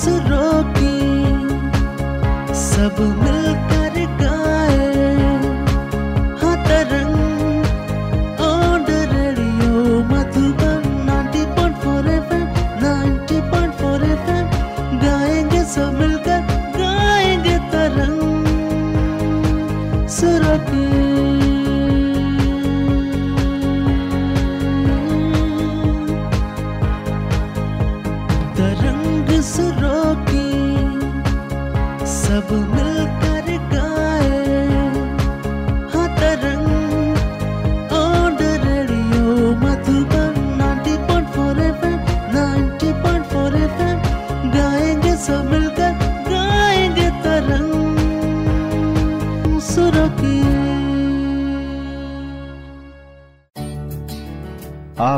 सुरों रोकी सब मिलकर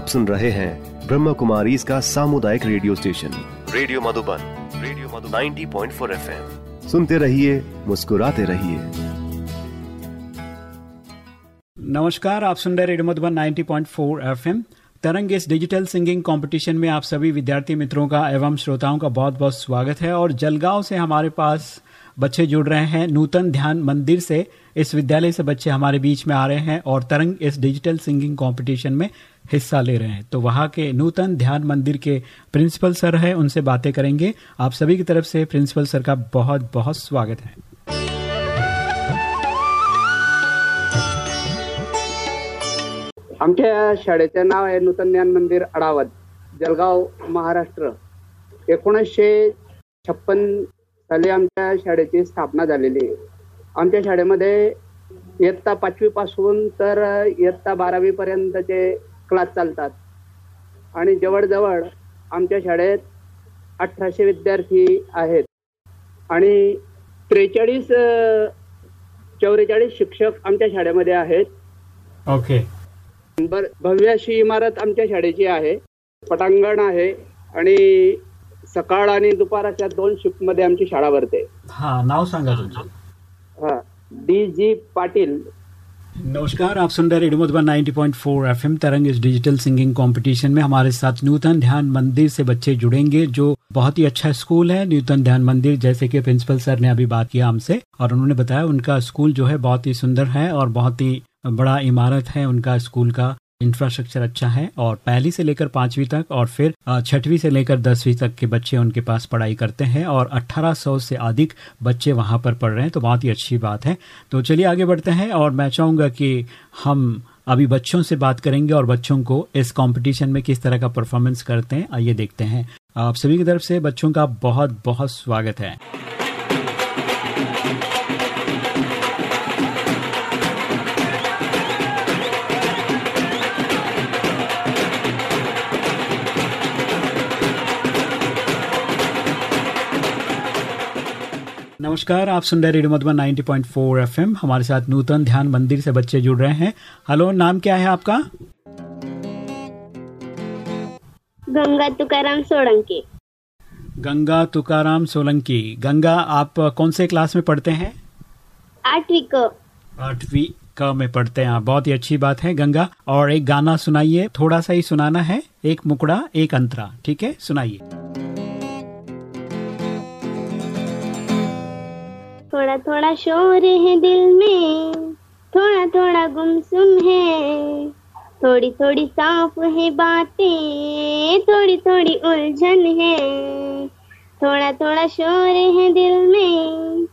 आप सुन रहे हैं ब्रह्म कुमारी इसका सामुदायिक radio station. Radio Madhuban radio Madhu 90.4 FM. सुनते रहिए मुस्कुराते रहिए। नमस्कार आप सुन रहे रेडियो मधुबन 90.4 एफएम। तरंग इस डिजिटल सिंगिंग कंपटीशन में आप सभी विद्यार्थी मित्रों का एवं श्रोताओं का बहुत बहुत स्वागत है और जलगांव से हमारे पास बच्चे जुड़ रहे हैं। नूतन ध्यान मंदिर से इस विद्यालय से बच्चे हमारे बीच में आ रहे हैं और तरंग इस डिजिटल सिंगिंग कंपटीशन में हिस्सा ले रहे हैं। तो वहाँ के नूतन ध्यान मंदिर के प्रिंसिपल सर है, उनसे बातें करेंगे। आप सभी की तरफ़ से प्रिंसिपल सर का बहुत बहुत स्वागत है। आमच्या शाळेचं नाव आहे नूतन ज्ञान मंदिर अडावत जळगाव, महाराष्ट्र. एकोणीसशे छप्पन साली आमच्या शाळेची स्थापना झालेली आहे. आमच्या शाळेमध्ये इयत्ता पाचवी पासून तर इयत्ता बारावी पर्यंतचे क्लास चालतात. आणि जवळजवळ आमच्या शाळेत अठराशे विद्यार्थी आहेत. आणि त्रेचाळीस चौवेचाळीस शिक्षक आमच्या शाळेमध्ये आहेत. ओके. बर भव्य अशी इमारत आमच्या शाळेची आहे. पटांगण आहे आणि सकाळ आणि दुपार अशा दोन शिफ्ट मध्ये आमची शाळा भरते. हाँ नाव सांगा तुमचं. हा डी जी पाटील. नमस्कार आप सुन रहे रेडियो मधुबन 90.4 एफएम तरंग इस डिजिटल सिंगिंग कंपटीशन में हमारे साथ नूतन ध्यान मंदिर से बच्चे जुड़ेंगे जो बहुत ही अच्छा स्कूल है नूतन ध्यान मंदिर जैसे कि प्रिंसिपल सर ने अभी बात किया हमसे और उन्होंने बताया उनका स्कूल जो है बहुत ही सुंदर है और बहुत ही बड़ा इमारत है उनका स्कूल का। इंफ्रास्ट्रक्चर अच्छा है और पहली से लेकर पांचवी तक और फिर छठवीं से लेकर दसवीं तक के बच्चे उनके पास पढ़ाई करते हैं और 1800 से अधिक बच्चे वहाँ पर पढ़ रहे हैं तो बहुत ही अच्छी बात है। तो चलिए आगे बढ़ते हैं और मैं चाहूँगा कि हम अभी बच्चों से बात करेंगे और बच्चों को इस कंपटीशन में किस तरह का परफॉर्मेंस करते हैं, आइए देखते हैं। आप सभी की तरफ़ से बच्चों का बहुत बहुत स्वागत है। नमस्कार आप सुन रहे रेडियो मधुबन 90.4 एफएम। हमारे साथ नूतन ध्यान मंदिर से बच्चे जुड़ रहे हैं। हेलो नाम क्या है आपका? गंगा तुकाराम सोलंकी। गंगा तुकाराम सोलंकी। गंगा आप कौन से क्लास में पढ़ते हैं? आठवीं क। आठवीं क में पढ़ते हैं। बहुत ही अच्छी बात है गंगा। और एक गाना सुनाइए। थोड़ा सा ही सुनाना है। एक मुकड़ा एक अंतरा। ठीक है? सुनाइए। थोड़ा थोड़ा शोर है दिल में, थोड़ा थोड़ा गुमसुम है। थोड़ी थोड़ी साफ़ है बातें, थोड़ी थोड़ी उलझन है। थोड़ा थोड़ा शोर है दिल में,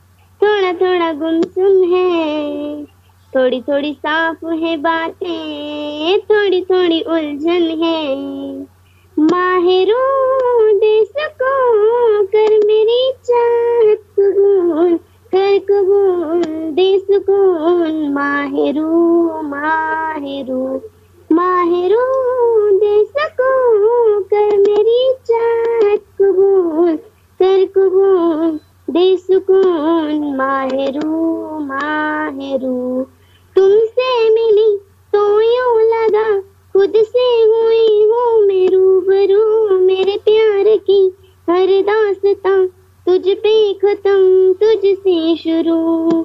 थोड़ा थोड़ा गुमसुम है। थोड़ी थोड़ी साफ़ है बातें, थोड़ी थोड़ी उलझन है। माहिरू दे सको कर मेरी चाहत कबूल कर कबूल दे सुकून माहिरू माहिरू माहिरू दे सको कर मेरी चाहत कबूल कर कबूल दे सुकून माहिरू माहिरू। तुमसे मिली तो यूँ लगा, खुद से हुई हूँ मैं रूबरू मेरे प्यार की हर दास्तां तुझ पे खत्म तुझसे शुरू।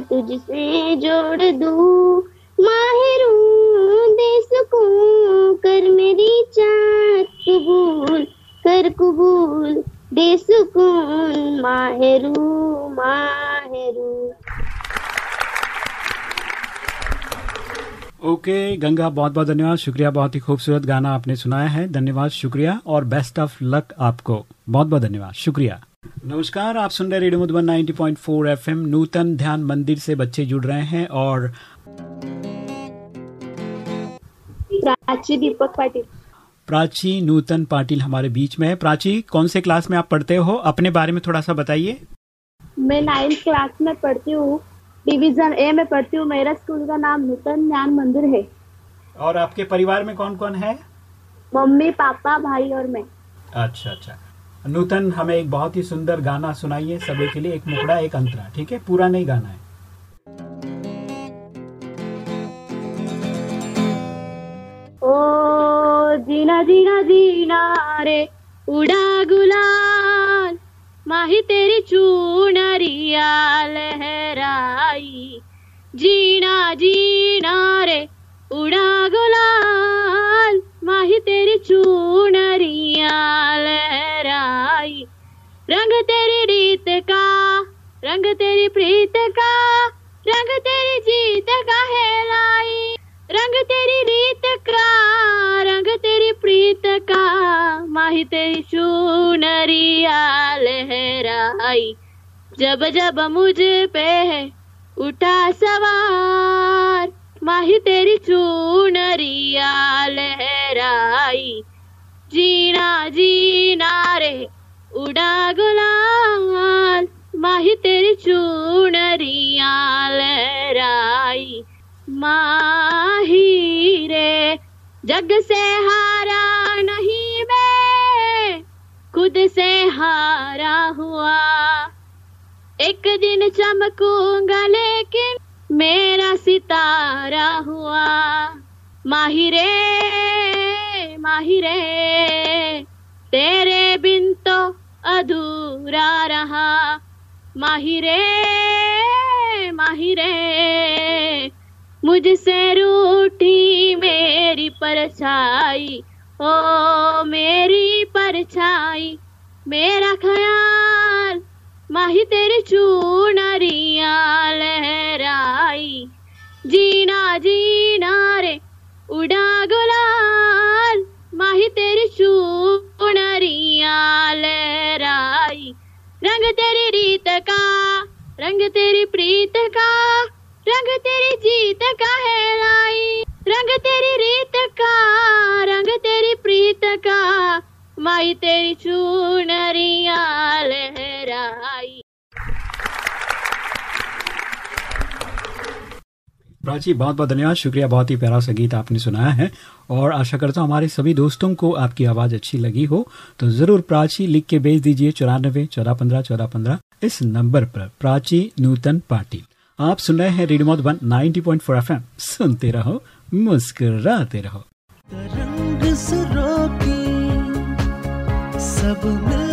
तुझसे जोड़ दूँ। माहिरू दे सुकून कर मेरी चाहत कबूल कर कबूल दे सुकून माहरू माहरू ओके okay, गंगा बहुत बहुत धन्यवाद। शुक्रिया बहुत ही खूबसूरत गाना आपने सुनाया है। धन्यवाद शुक्रिया और बेस्ट ऑफ़ लक आपको। बहुत बहुत धन्यवाद शुक्रिया। नमस्कार आप सुन रहे रेडियो मधुबन 90.4 एफएम नूतन ध्यान मंदिर से बच्चे जुड़ रहे हैं और प्राची दीपक पाटिल। प्राची नूतन पाटिल हमारे बीच में है। प्राची कौन से क्लास में आप पढ़ते हो? अपने बारे में थोड़ा सा बताइए। मैं नाइन्थ क्लास में पढ़ती हूँ। डिवीज़न ए में पढ़ती हूँ। मेरा स्कूल का नाम नूतन ज्ञान मंदिर है। और आपके परिवार में कौन कौन है? मम्मी पापा भाई और मैं। अच्छा अच्छा। नूतन, हमें एक बहुत ही सुंदर गाना सुनाइए, सभी के लिए एक मुकड़ा एक अंतरा, ठीक है? पूरा नहीं गाना है। ओ, जीना जीना जीना रे, उड़ा गुलाल, माही तेरी चूनरिया लहराई। जीना जीना रे, उड़ा गुलाल। माही तेरी चूनरिया लहराई। रंग तेरी रीत का, रंग तेरी प्रीत का, रंग तेरी जीत का है लाई रंग तेरी रीत का, रंग तेरी प्रीत का, माही तेरी चूनरिया लहराई। जब जब मुझ पे उठा सवार माही तेरी चूनरिया लहराई। जीना जीना रे, उड़ा गुलाल। माही तेरी चूनरिया लहराई। माही रे, जग से हारा नहीं मैं, खुद से हारा हुआ। एक दिन चमकूँगा लेकिन मेरा सितारा हुआ। माहिरे माहिरे, तेरे बिन तो अधूरा रहा। माहिरे माहिरे, मुझसे रूठी मेरी परछाई। ओ मेरी परछाई, मेरा ख्याल माही तेरी चूनरिया लहराई। जीना जीना रे, उड़ा गुलाल। माही तेरी चूनरिया लहराई। रंग तेरी रीत का, रंग तेरी प्रीत का, रंग तेरी जीत का है लाई रंग तेरी रीत का, रंग तेरी प्रीत का माई तेरी चूनरिया लहराई। प्राची, बहुत बहुत धन्यवाद। शुक्रिया, बहुत ही प्यारा सा गीत आपने सुनाया है। और आशा करता हूँ हमारे सभी दोस्तों को आपकी आवाज़ अच्छी लगी हो। तो ज़रूर प्राची लिख के भेज दीजिए चौरानबे, चौदह पंद्रह चौदह पंद्रह इस नंबर पर। प्राची नूतन पाटिल आप सुन रहे हैं रेडियो मधुबन 90.4 एफएम। सुनते रहो, मुस्कुराते रहो। सब मिलकर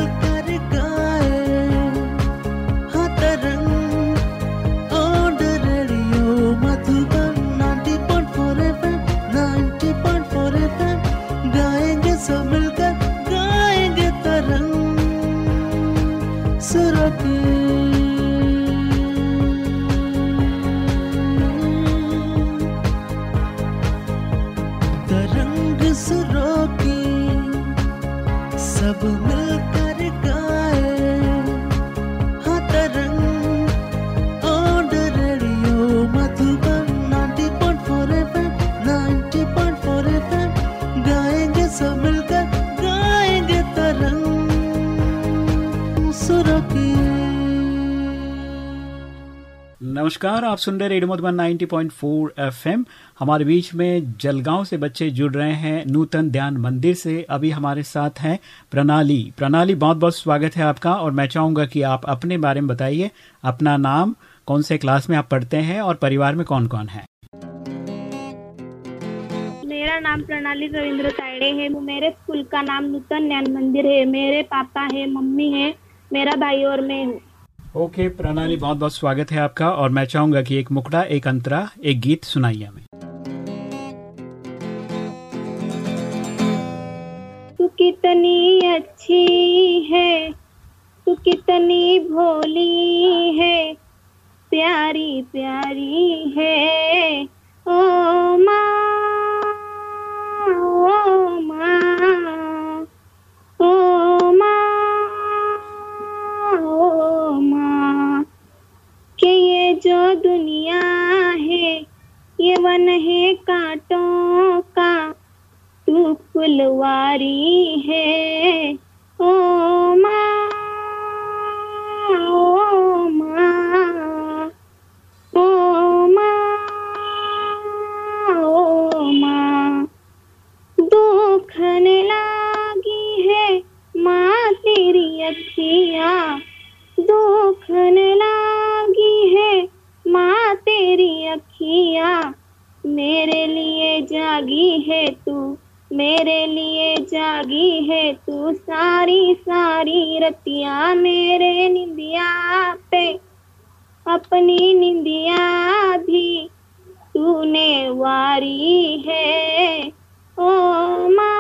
नमस्कार, आप सुन रहे रेडियो मधुबन 90.4 एफएम। हमारे बीच में जलगांव से बच्चे जुड़ रहे हैं, नूतन ध्यान मंदिर से अभी हमारे साथ हैं प्रणाली। प्रणाली, बहुत बहुत स्वागत है आपका, और मैं चाहूँगा कि आप अपने बारे में बताइए, अपना नाम, कौन से क्लास में आप पढ़ते हैं, और परिवार में कौन कौन है? मेरा नाम प्रणाली रविंद्र तायड़े है मेरे स्कूल का नाम नूतन ज्ञान मंदिर है। मेरे पापा है, मम्मी है, मेरा भाई और मैं हूँ। ओके, प्रणाली, बहुत बहुत स्वागत है आपका, और मैं चाहूँगा कि एक मुकड़ा, एक अंतरा, एक गीत सुनाइए हमें। तू कितनी अच्छी है, तू कितनी भोली है, प्यारी प्यारी है, ओ माँ ओ माँ, ओ जो दुनिया है, ये वन है कांटों का। तू फुलवारी है, ओ माँ ओ माँ ओ माँ ओ माँ। दुखन लागी है माँ तेरी अखिया दुखन लागी अखिया मेरे लिए जागी है तू, मेरे लिए जागी है तू। सारी सारी रतिया मेरे निंदिया पे, अपनी निंदिया भी तूने वारी है। ओ माँ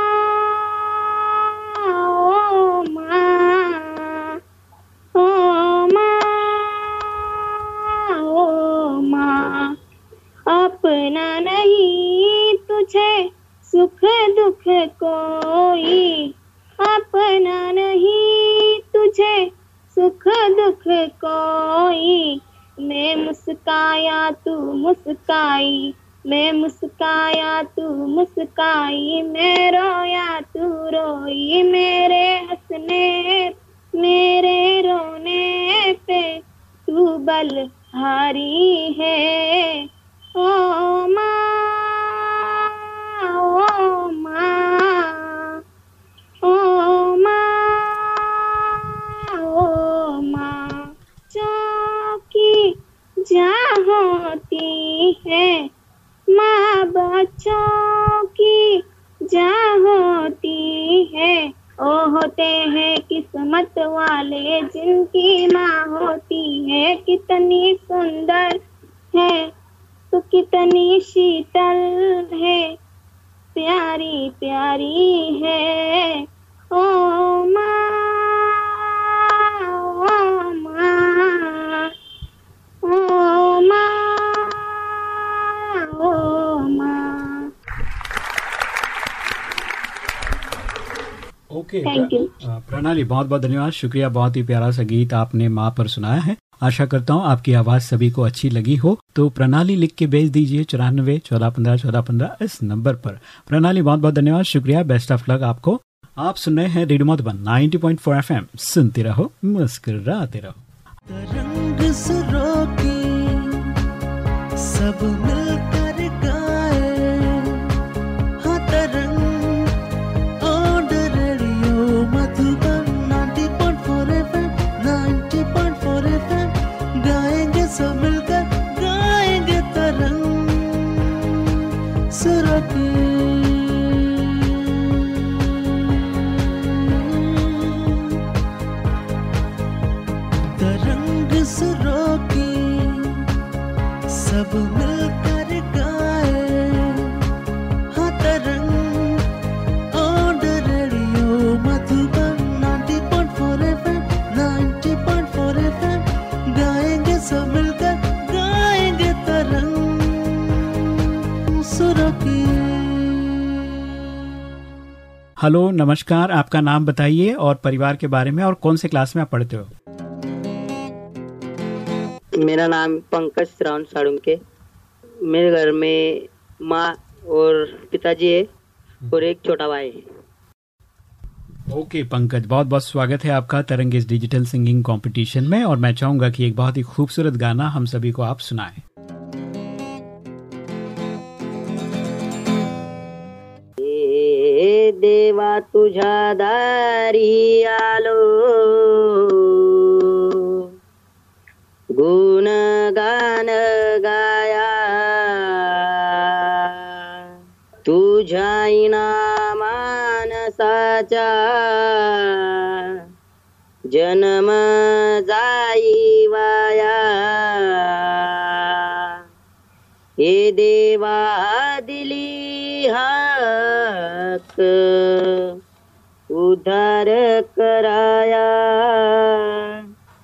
तुझे सुख दुख कोई अपना नहीं। तुझे सुख दुख कोई। मैं मुस्काया, तू मुस्काई। मैं मुस्काया, तू मुस्काई। मैं रोया, तू रोई। मेरे हंसने, मेरे रोने पे तू बल हारी है। ओ माँ। होती है। माँ बच्चों की जहाँ होती है। ओ होते हैं किस्मत वाले जिनकी माँ होती है। कितनी सुंदर है तो कितनी शीतल है। प्यारी प्यारी है। ओ माँ ओके. अ, प्रणाली बहुत बहुत धन्यवाद। शुक्रिया बहुत ही प्यारा सा गीत आपने माँ पर सुनाया है। आशा करता हूँ आपकी आवाज़ सभी को अच्छी लगी हो। तो प्रणाली लिख के भेज दीजिए चौरानवे चौदह पंद्रह चौदह पंद्रह इस नंबर पर। प्रणाली बहुत बहुत धन्यवाद। शुक्रिया बेस्ट ऑफ़ लक आपको। आप सुन रहे हैं रेडियो मधुबन 90.4 एफएम। सुनते रहो मुस्कुराते रहो। सब मिलकर हेलो नमस्कार आपका नाम बताइए और परिवार के बारे में और कौन से क्लास में आप पढ़ते हो? मेरा नाम पंकज श्रावण साड़ुंके। मेरे घर में माँ और पिताजी है और एक छोटा भाई है। ओके पंकज बहुत बहुत स्वागत है आपका तरंग इस डिजिटल सिंगिंग कंपटीशन में और मैं चाहूँगा कि एक बहुत ही खूबसूरत गाना हम सभी को आप सुनाएँ। देवा तुझा दारी आलो। गुण गान गाया। तुझाईना मान साचा। जन्म जाई वाया। हे देवा हाक. उधार कराया.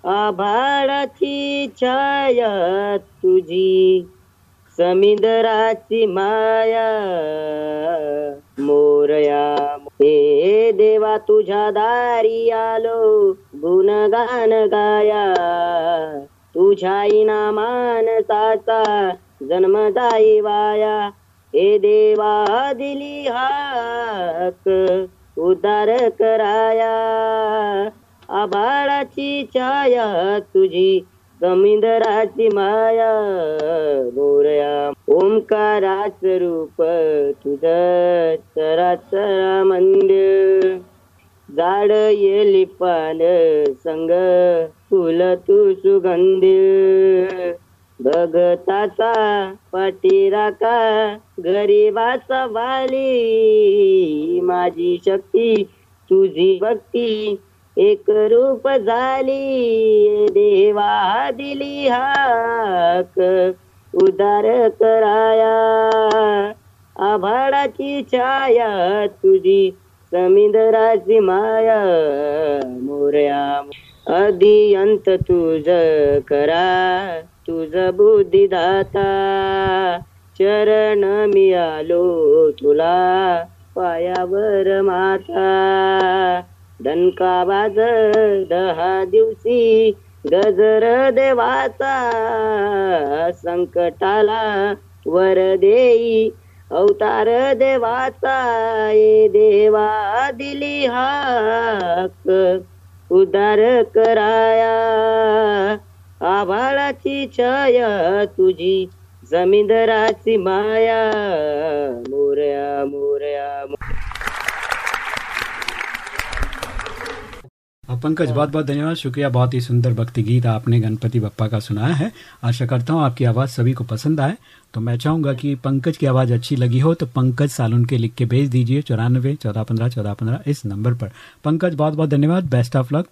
आभाळाची छाया तुझी. समिंदराची माया. मोरया. हे देवा तुझ्या दारी आलो गुणगान गाया. तुझ्या इनामान साचा जन्मदायी वाया. हे देवा दिली हाक उद्धार कराया. आभाळाची छाया तुझी समिंदराची माया. मोरया ओंकाराच रूप तुझ चराचरा मंदिर. झाड येली पान संग फुल तू सुगंधी. भगताचा पाठीराका गरीबाचा वाली. माझी शक्ती तुझी भक्ती एक रूप झाली. देवा दिली हाक उदार कराया. आभाळाची छाया तुझी समिंदराची माया. मोर्या अधियंत तुझ करा. तुझ बुद्धिदाता. चरण मिळालो तुला पायावर माता. दणका बाज दहा दिवशी गजर देवाचा. संकटाला वर देई अवतार देवाचा. ये देवा दिली हाक उदार कराया. आभाळाची छाया तुझी. जमीनदाराची माया. मोरया मोरया पंकज बहुत बहुत धन्यवाद। शुक्रिया, बहुत ही सुंदर भक्ति गीत आपने गणपति बप्पा का सुनाया है। आशा करता हूँ आपकी आवाज़ सभी को पसंद आए। तो मैं चाहूँगा कि पंकज की आवाज़ अच्छी लगी हो तो पंकज सालून के लिख के भेज दीजिए। चौरानवे, चौदह, पंद्रह चौदह, पंद्रह इस नंबर पर। पंकज, बहुत बहुत धन्यवाद। बेस्ट ऑफ़ लक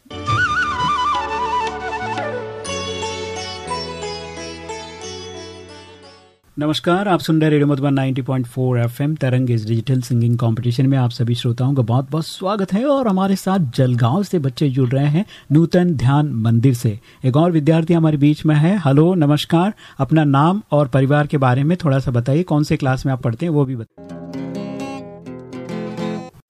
नमस्कार, आप सुन रहे रेडियो मधुबन 90.4 एफएम, तरंग इस डिजिटल सिंगिंग कंपटीशन में आप सभी श्रोताओं का बहुत बहुत स्वागत है और हमारे साथ जलगांव से बच्चे जुड़ रहे हैं नूतन ध्यान मंदिर से। एक और विद्यार्थी हमारे बीच में है। हेलो, नमस्कार। अपना नाम और परिवार के बारे में थोड़ा सा बताइए, कौन से क्लास में आप पढ़ते हैं वो भी बताइए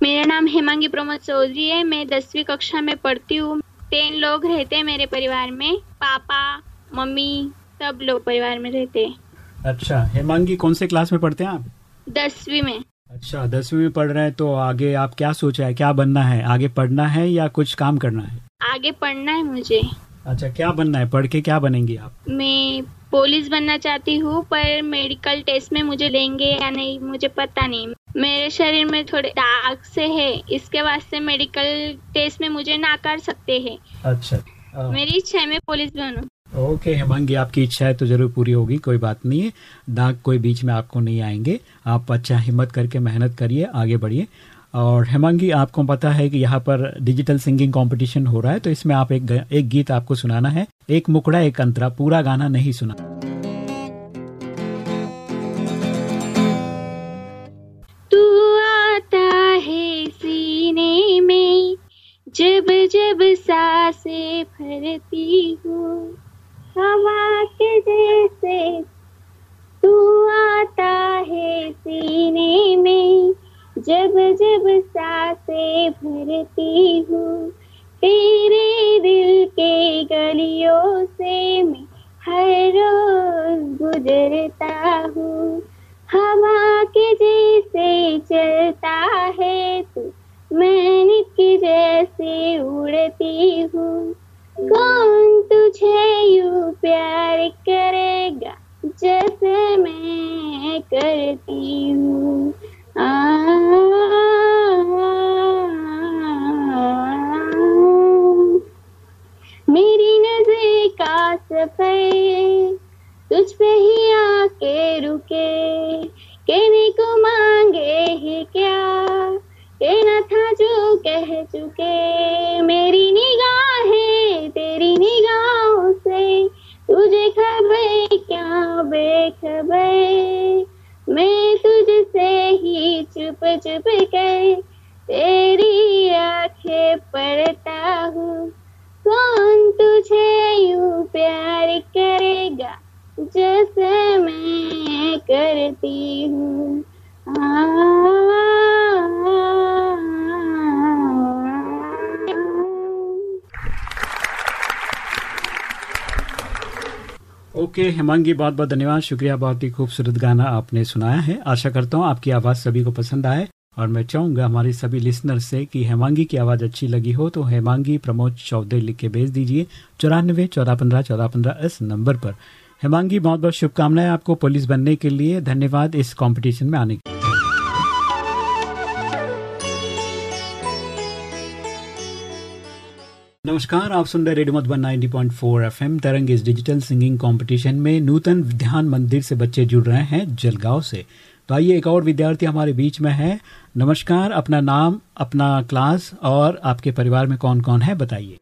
मेरा नाम हेमांगी प्रमोद चौधरी है। मैं दसवीं कक्षा में पढ़ती हूँ। तीन लोग रहते हैं मेरे परिवार में। पापा, मम्मी सब लोग परिवार में रहते हैं। अच्छा हेमांगी कौन से क्लास में पढ़ते हैं आप? दसवीं में। अच्छा दसवीं में पढ़ रहे हैं तो आगे आप क्या सोचा है? क्या बनना है? आगे पढ़ना है या कुछ काम करना है? आगे पढ़ना है मुझे। अच्छा क्या बनना है? पढ़ के क्या बनेंगी आप? मैं पुलिस बनना चाहती हूँ पर मेडिकल टेस्ट में मुझे लेंगे या नहीं मुझे पता नहीं। मेरे शरीर में थोड़े दाग से है इसके वास्ते मेडिकल टेस्ट में मुझे ना कर सकते हैं। अच्छा आ, मेरी इच्छा है मैं पुलिस बनूं। ओके हेमांगी आपकी इच्छा है तो ज़रूर पूरी होगी, कोई बात नहीं है। दाग कोई बीच में आपको नहीं आएँगे। आप अच्छा हिम्मत करके मेहनत करिए, आगे बढ़िए। और हेमांगी आपको पता है कि यहाँ पर डिजिटल सिंगिंग कंपटीशन हो रहा है तो इसमें आप एक एक गीत आपको सुनाना है। एक मुकड़ा एक अंतरा, पूरा गाना नहीं सुना। तू आता है सीने में, जब जब साँसें भरती हूँ। हवा के जैसे तू आता है सीने में। जब जब साँसें भरती हूँ, तेरे दिल के गलियों से मैं हर रोज गुजरता हूँ। हवा के जैसे चलता है तू, मैं की जैसे उड़ती हूँ। कौन तुझे यू प्यार करेगा जैसे मैं करती हूँ। मेरी नज़र का सफ़र तुझ पे ही आके रुके। कहने को मांगे ही क्या? कहना था जो कह चुके। मेरी बेखबर मैं तुझसे ही चुप चुप कर तेरी आँखें पढ़ता हूँ। कौन तुझे यू प्यार करेगा जैसे मैं करती हूँ? ओके हेमांगी बहुत बहुत धन्यवाद। शुक्रिया, बहुत ही खूबसूरत गाना आपने सुनाया है। आशा करता हूँ आपकी आवाज़ सभी को पसंद आए और मैं चाहूँगा हमारे सभी लिसनर से कि हेमांगी की आवाज़ अच्छी लगी हो तो हेमांगी प्रमोद चौधरी लिख के भेज दीजिए चौरानवे चौदह पंद्रह चौदह पंद्रह इस नंबर पर। हेमांगी, बहुत बहुत शुभकामनाएँ आपको पुलिस बनने के लिए। धन्यवाद इस कॉम्पिटिशन में आने के नमस्कार आप सुन रहे रेडियो मधुबन 90.4 एफएम तरंग इस डिजिटल सिंगिंग कंपटीशन में नूतन ध्यान मंदिर से बच्चे जुड़ रहे हैं जलगांव से। तो आइए एक और विद्यार्थी हमारे बीच में है। नमस्कार अपना नाम अपना क्लास और आपके परिवार में कौन कौन है बताइए।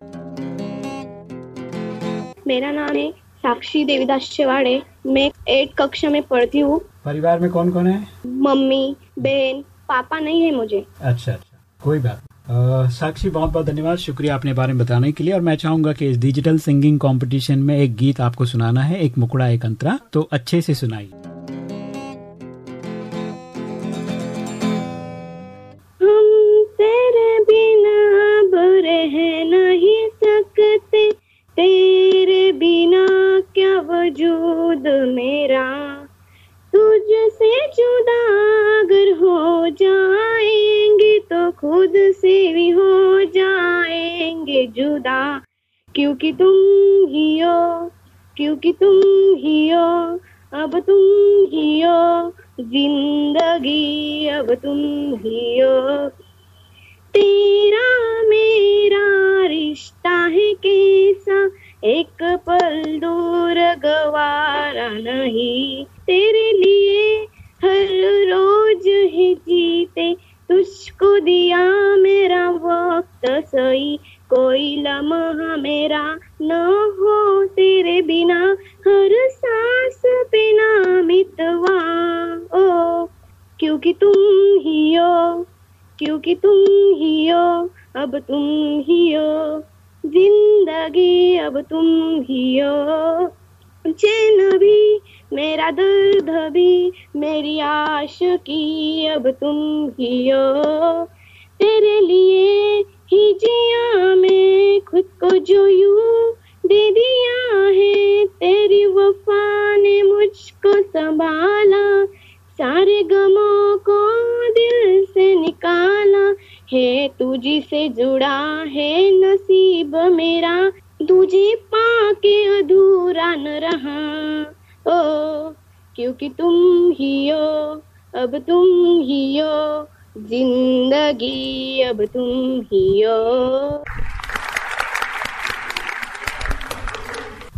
मेरा नाम है साक्षी देवीदास शेवाड़े मैं एट कक्षा में पढ़ती हूँ। परिवार में कौन कौन है? मम्मी बहन पापा नहीं है मुझे। अच्छा अच्छा। कोई बात साक्षी, बहुत बहुत धन्यवाद। शुक्रिया अपने बारे में बताने के लिए। और मैं चाहूँगा कि इस डिजिटल सिंगिंग कंपटीशन में एक गीत आपको सुनाना है, एक मुकड़ा, एक अंतरा। तो अच्छे से सुनाई क्योंकि तुम ही हो, क्योंकि तुम ही हो, अब तुम ही हो, ज़िंदगी अब तुम ही हो। तेरा मेरा रिश्ता है कैसा, एक पल दूर गवारा नहीं। तेरे लिए हर रोज ही जीते, तुझको दिया मेरा वक्त सही। कोई लम्हा मेरा न हो तेरे बिना, हर सांस बिना मितवा ओ क्योंकि तुम ही हो क्योंकि तुम ही हो, अब तुम ही हो। ज़िंदगी अब तुम ही हो। चैन भी, मेरा दर्द भी, मेरी आश की अब तुम ही हो। तेरे लिए ही जिया मैं खुद को जो यू दे दिया है, तेरी वफा ने मुझको संभाला, सारे गमों को दिल से निकाला है, तुझी से जुड़ा है नसीब मेरा, तुझे पाके अधूरा न रहा। ओ, क्योंकि तुम ही हो, अब तुम ही हो ज़िंदगी अब तुम ही हो।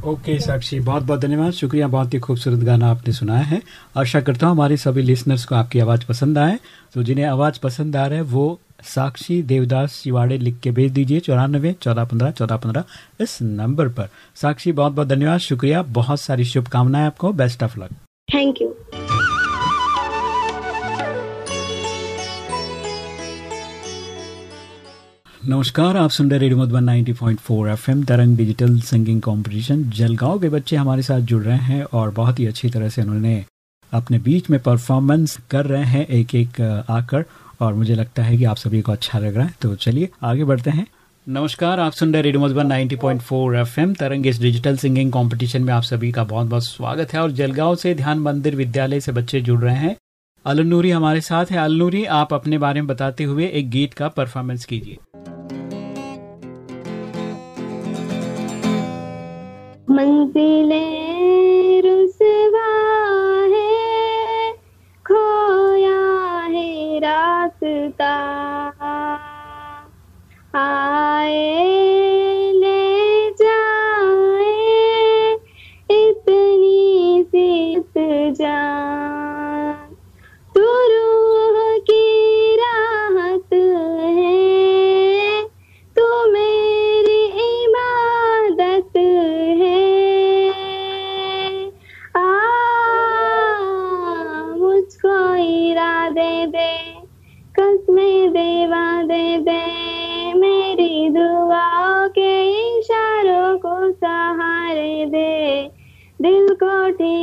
ओके okay, साक्षी बहुत बहुत धन्यवाद। शुक्रिया बहुत ही खूबसूरत गाना आपने सुनाया है। आशा करता हूँ हमारे सभी लिसनर्स को आपकी आवाज़ पसंद आए। तो जिन्हें आवाज़ पसंद आ रहा है वो साक्षी देवदास शिवाड़े लिख के भेज दीजिए चौरानबे चौदह पंद्रह चौदह पंद्रह इस नंबर पर। साक्षी बहुत बहुत धन्यवाद। शुक्रिया बहुत सारी शुभकामनाएँ आपको। Best of luck thank you नमस्कार, आप सुन रहे radio Madhuban 90.4 FM, Tarang digital singing competition, Jalgaon के बच्चे हमारे साथ जुड़ रहे हैं और बहुत ही अच्छी तरह से उन्होंने अपने बीच में परफॉर्मेंस कर रहे हैं एक एक आकर और मुझे लगता है कि आप सभी को अच्छा लग रहा है। तो चलिए आगे बढ़ते हैं। नमस्कार, आप सुन रहे रेडियो मधुबन 90.4 एफएम, तरंग इस डिजिटल सिंगिंग कंपटीशन में आप सभी का बहुत बहुत स्वागत है और जलगांव से ध्यान मंदिर विद्यालय से बच्चे जुड़ रहे हैं। अलनूरी हमारे साथ है। अलनूरी आप अपने बारे में बताते हुए एक गीत का परफॉर्मेंस कीजिए। मंजिलें रुसवा है खोया है रास्ता। आए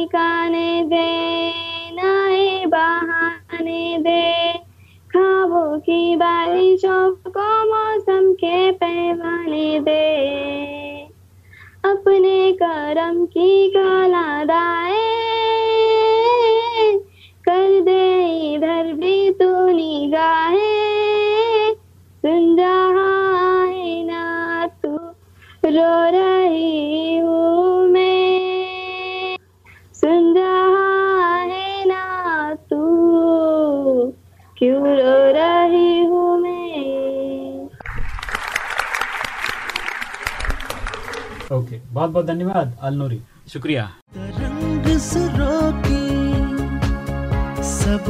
ठिकाने दे, नए बहाने दे। खाबों की बारिशों को मौसम के पैमाने दे। अपने करम की कलादाए कर बहुत बहुत धन्यवाद अलनूरी। शुक्रिया। सब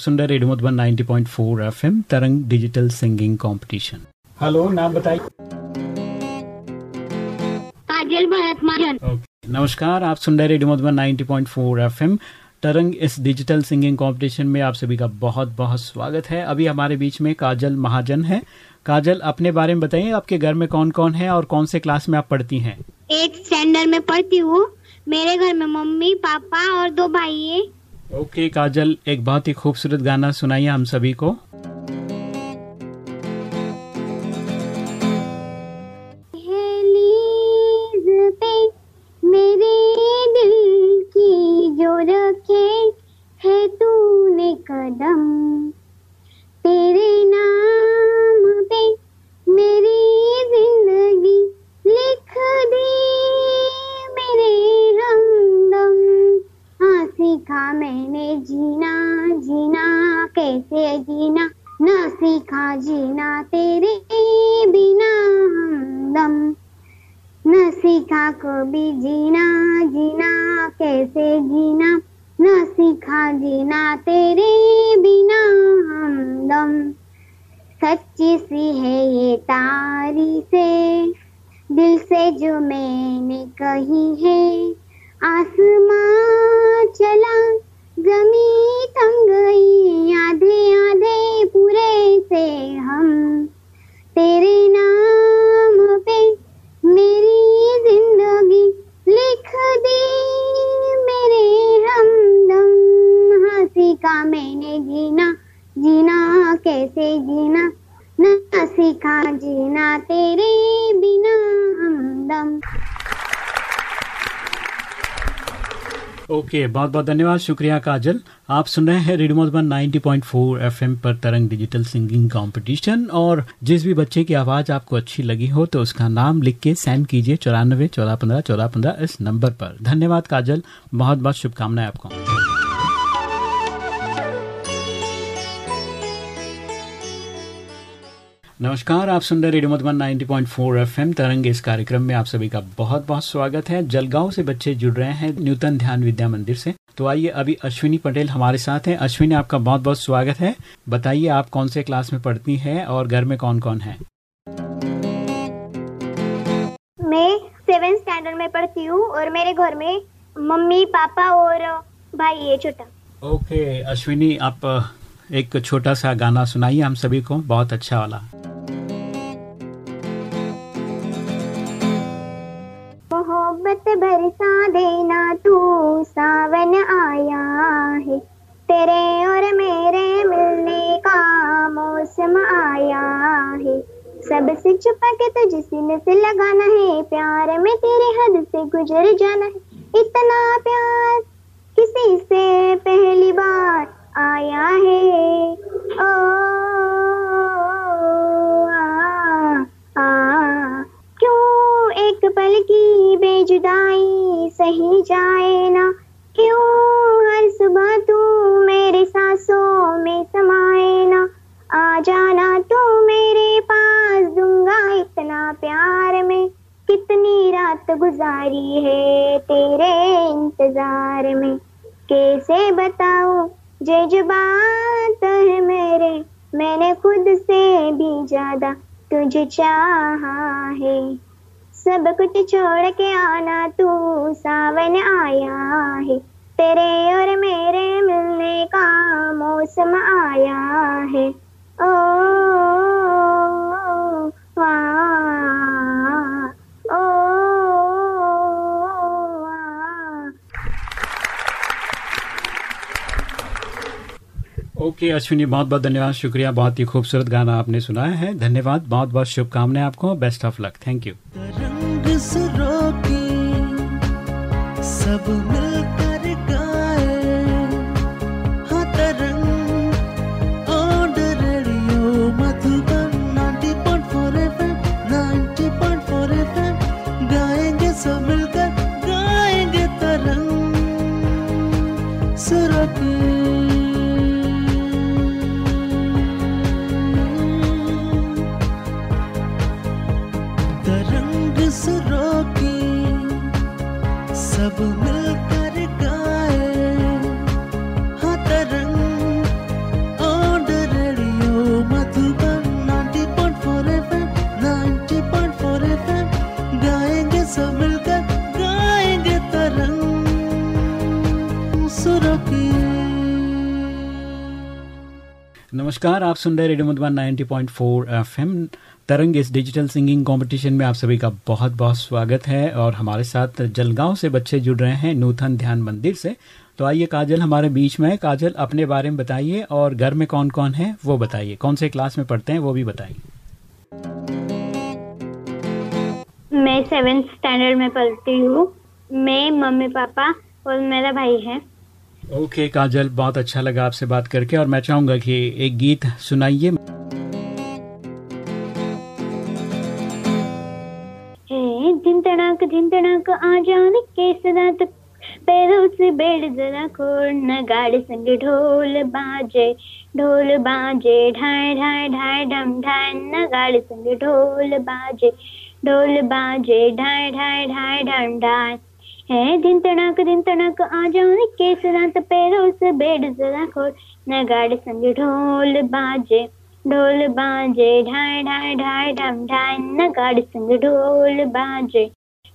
सुन रहे radio Madhuban 90.4 FM Tarang digital singing competition hello नाम बताइए। काजल भरत महाजन नमस्कार आप सुन रहे रेडियो मधुबन 90.4 एफएम तरंग इस डिजिटल सिंगिंग कंपटीशन में आप सभी का बहुत बहुत स्वागत है। अभी हमारे बीच में काजल महाजन है। काजल अपने बारे में बताइए आपके घर में कौन कौन है और कौन से क्लास में आप पढ़ती हैं? एक स्टैंडर्ड में पढ़ती हूँ। मेरे घर में मम्मी पापा और दो भाई है। ओके काजल एक बहुत ही खूबसूरत गाना सुनाइए हम सभी को। का मैंने जीना। जीना कैसे जीना? न सीखा जीना तेरे बिना हमदम। ओके okay, बहुत बहुत धन्यवाद। शुक्रिया काजल। आप सुन रहे हैं रेडियो मधुबन 90.4 एफएम पर तरंग डिजिटल सिंगिंग कंपटीशन और जिस भी बच्चे की आवाज़ आपको अच्छी लगी हो तो उसका नाम लिख के सेंड कीजिए चौरानबे चौदह पंद्रह चौदह पंद्रह इस नंबर पर। धन्यवाद काजल। बहुत बहुत शुभकामनाएँ आपको। नमस्कार आप सुन रहे रेडियो मधुबन 90.4 एफएम तरंग इस कार्यक्रम में आप सभी का बहुत बहुत स्वागत है। जलगांव से बच्चे जुड़ रहे हैं न्यूतन ध्यान विद्या मंदिर से। तो आइए अभी अश्विनी पटेल हमारे साथ हैं। अश्विनी आपका बहुत बहुत स्वागत है। बताइए आप कौन से क्लास में पढ़ती हैं और घर में कौन कौन है? मैं सेवन स्टैंडर्ड में पढ़ती हूँ और मेरे घर में मम्मी पापा और भाई है छोटा। ओके अश्विनी आप एक छोटा सा गाना सुनाइए हम सभी को, बहुत अच्छा वाला। मोहब्बत बरसा देना तू, सावन आया है। तेरे और मेरे मिलने का मौसम आया है। सबसे छुपा के तुझे सीने से लगाना है, प्यार में तेरे हद से गुजर जाना है। इतना प्यार किसी से पहली बार आया है। ओ आ, आ, क्यों एक पल की बेजुदाई सही जाए ना? क्यों हर सुबह तू मेरे सांसों में समाए ना? आ जाना तू मेरे पास दूँगा इतना प्यार में। कितनी रात गुजारी है तेरे इंतज़ार में? कैसे बताऊँ जज्बात है मेरे मैंने खुद से भी ज़्यादा तुझे चाहा है सब कुछ छोड़ के आना तू सावन आया है तेरे और मेरे मिलने का मौसम आया है ओ, वा, ओ, ओके अश्विनी, बहुत बहुत धन्यवाद, शुक्रिया, बहुत ही खूबसूरत गाना आपने सुनाया है। धन्यवाद, बहुत बहुत शुभकामनाएँ आपको best of luck thank you सब मिलकर नमस्कार, आप सुन रहे रेडियो मधुबन 90.4 एफएम। तरंग इस डिजिटल सिंगिंग कंपटीशन में आप सभी का बहुत बहुत स्वागत है और हमारे साथ जलगांव से बच्चे जुड़ रहे हैं नूतन ध्यान मंदिर से। तो आइए काजल हमारे बीच में। काजल, अपने बारे में बताइए और घर में कौन कौन है वो बताइए। कौन से क्लास में पढ़ते हैं वो भी बताइए। मैं सेवेंथ स्टैंडर्ड में पढ़ती हूँ। मैं, मम्मी, पापा और मेरा भाई है। ओके okay, काजल बहुत अच्छा लगा आपसे बात करके और मैं चाहूँगा कि एक गीत सुनाइए। पैरों से बेड़ जरा गाड़ी संग ढोल बाजे। ढोल बाजे ढाई ढाई ढाई ढम ढाई न गाड़ी संग ढोल बाजे। ढोल बाजे ढाई ढाई ढम है, दिन तनाक दिन तनाक आ जाओ निके रात पैरों से बेड़ जरा खोल। न गाड़ी संग ढोल बाजे ढोल बाजे ढाई ढाई ढाई ढम ढाई न गाड़ी संग ढोल बाजे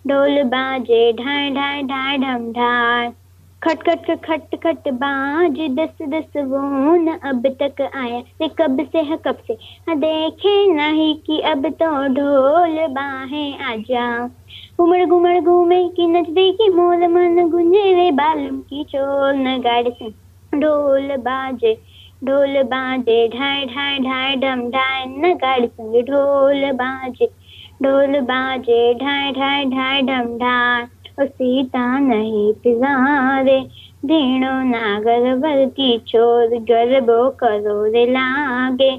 ढोल बाजे ढाई ढाई ढाई ढम ढाई खट खट खट खट बाज, दस दस वो न अब तक आया। रे कब से है, कब से? हाँ देखे नहीं कि अब तो ढोल बाहें आ जाओ घुमड़ घुमड़ घूमे की नजदीकी मोल मन गुंजे रे बालम की चोल न गाड़ी से। ढोल बाजे ढोल बाजे, ढाई ढाई ढाई ढम ढाई न गाड़ी संग ढोल बाजे ढोल बाजे, ढाई ढाई ढाई ढम ढाई। सीता नहीं पिजारे धेणो नागर वर की चोर गरबो करो रे लागे।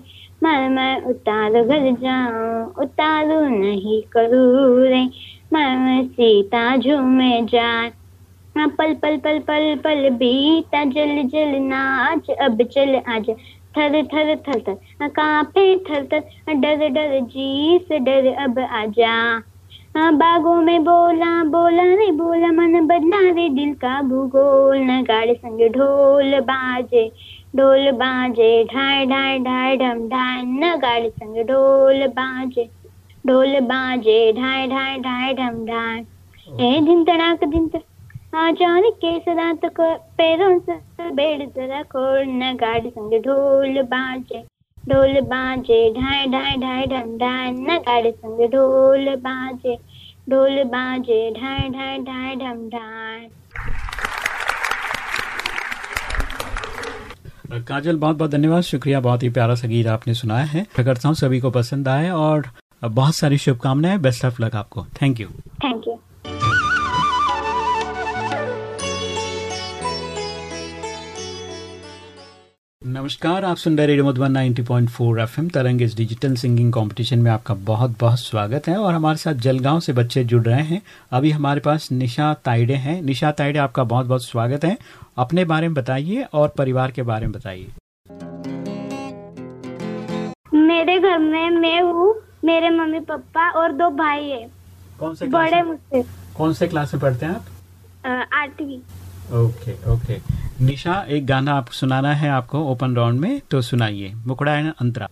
मैं मैं उतार घर जाऊँ, उतारू नहीं करू रे मैं मैं सीता झूमे जाए। पल पल पल पल पल बीता, जल जल नाच, अब चल आजा। थर थर थर थर कांपे थर थर, डर डर जी से डर अब आजा बागों में बोला बोला रे बोला मन बदला रे दिल का भूगोल न गाड़े संग ढोल बाजे ढोल बाजे, ढाई ढाई ढाई, ढम, ढाई न गाड़े संग ढोल बाजे ढोल बाजे, ढाई ढाई ढाई, ढम, ढाई। ए, दिन तड़ाक दिन तड़ाक आजान के सदा तक पैरों से बेड़ जरा खोर न गाड़ी संग ढोल बाजे। ढोल बाजे ढाई ढाई ढाई ढम ढाई न संग ढोल बाजे ढोल बाजे ढाई ढाई ढाई ढम ढाई। काजल बहुत बहुत धन्यवाद। शुक्रिया बहुत ही प्यारा सा गीत आपने सुनाया है। आशा करता हूँ सभी को पसंद आए और बहुत सारी शुभकामनाएँ। बेस्ट ऑफ़ लक आपको। थैंक यू थैंक यू नमस्कार आप सुन रहे रेडियो मधुबन 90.4 एफएम तरंग इस डिजिटल सिंगिंग कंपटीशन में आपका बहुत बहुत स्वागत है और हमारे साथ जलगांव से बच्चे जुड़ रहे हैं। अभी हमारे पास निशा ताइडे हैं। निशा ताइडे आपका बहुत बहुत स्वागत है। अपने बारे में बताइए और परिवार के बारे में बताइए। मेरे घर में मैं हूँ मेरे मम्मी पापा और दो भाई है। कौन से बड़े मुझसे। कौन से क्लास में पढ़ते हैं आप? आठवीं। Okay okay. निशा एक गाना आप सुनाना है आपको ओपन राउंड में तो सुनाइए। मुकड़ा अंतरा।